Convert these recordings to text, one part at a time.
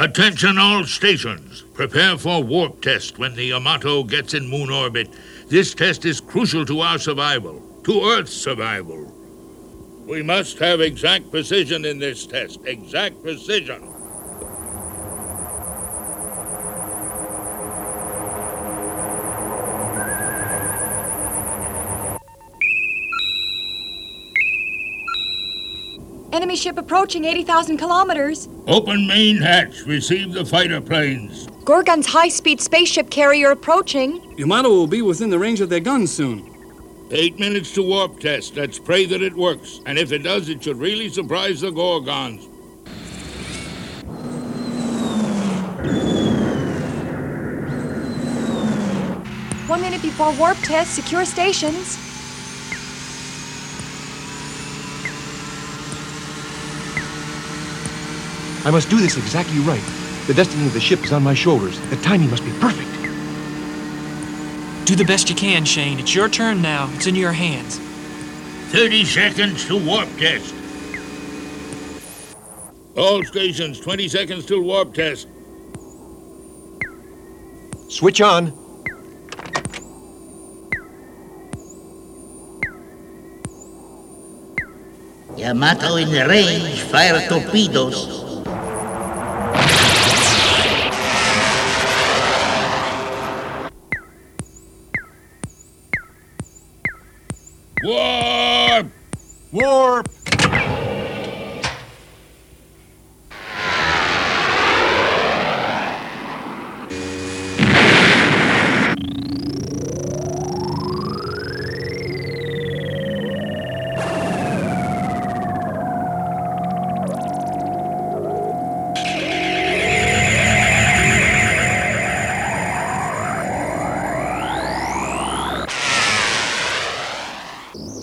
Attention all stations. Prepare for warp test when the Yamato gets in moon orbit. This test is crucial to our survival, to Earth's survival. We must have exact precision in this test. Exact precision. Enemy ship approaching 80,000 kilometers. Open main hatch. Receive the fighter planes. Gorgon's high speed spaceship carrier approaching. Yamato will be within the range of their guns soon. Eight minutes to warp test. Let's pray that it works. And if it does, it should really surprise the Gorgons. One minute before warp test, secure stations. I must do this exactly right. The destiny of the ship is on my shoulders. The timing must be perfect. Do the best you can, Shane. It's your turn now. It's in your hands. 30 seconds to warp test. All stations, 20 seconds till warp test. Switch on. Yamato in the range, fire torpedoes. Warp! Warp!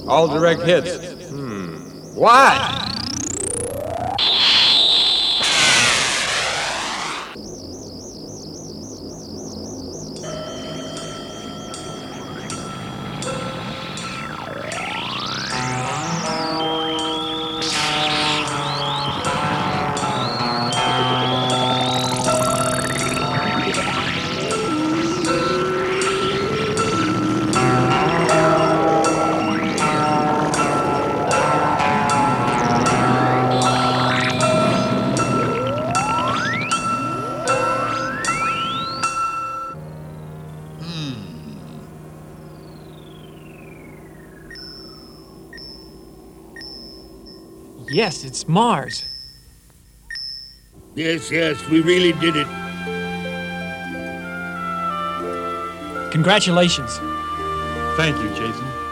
All direct hits. Hmm. Why? Yes, it's Mars. Yes, yes, we really did it. Congratulations. Thank you, Jason.